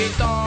Laskar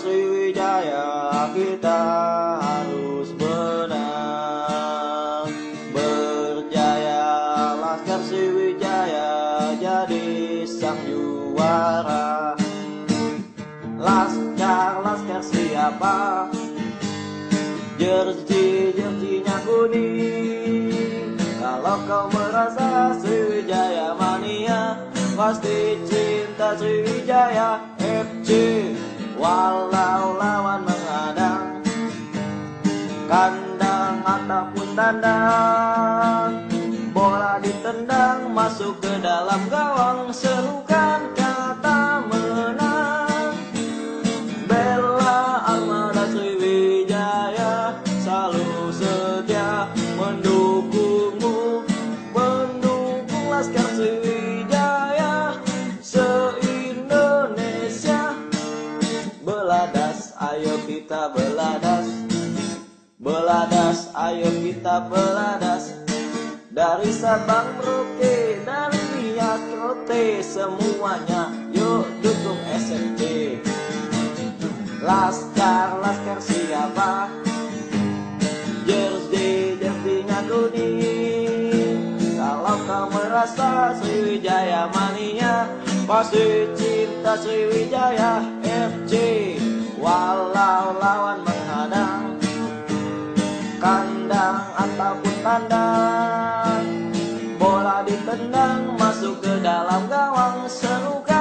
Sriwijaya kita harus menang Berjaya Laskar Sriwijaya jadi sang juara. Laskar-laskar siapa? Jersey-jerseynya kuning. Kalau kau merasa Sriwijaya mania Pasti cinta Sriwijaya FC Walau lawan menghadang Kandang ataupun tandang. Bola ditendang masuk ke dalam gawang Serukan ayo kita beladas Dari Sabang Merauke, dari Nias Rote Semuanya. Yuk dukung SMC Laskar, Laskar siapa? Jersey, jerseynya kuning. Kalau kau merasa Sriwijaya mania Pasti cinta Sriwijaya FC Walau lawan menghadang kandang ataupun tandang. Bola ditendang masuk ke dalam gawang seluka